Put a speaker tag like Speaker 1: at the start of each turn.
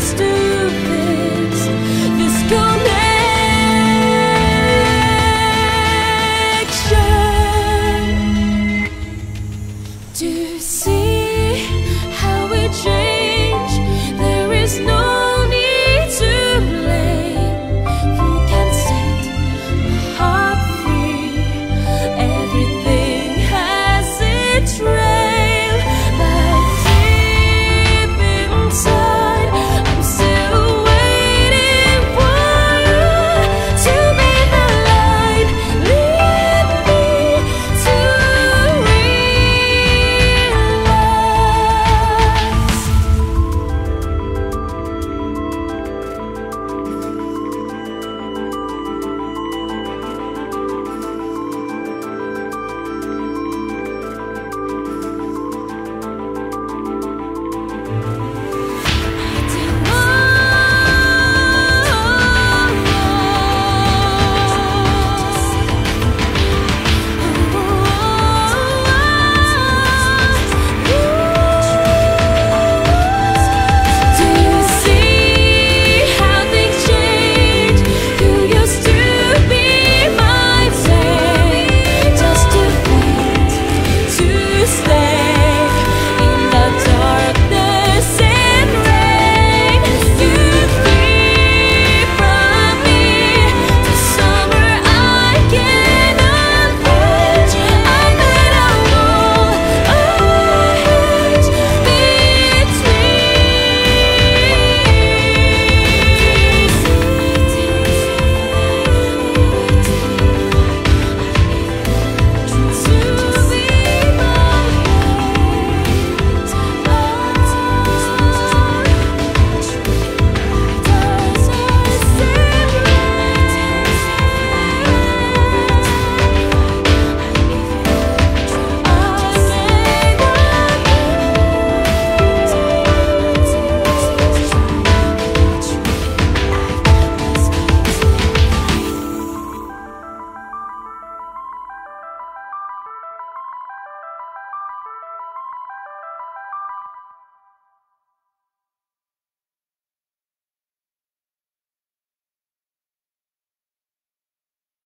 Speaker 1: stupid.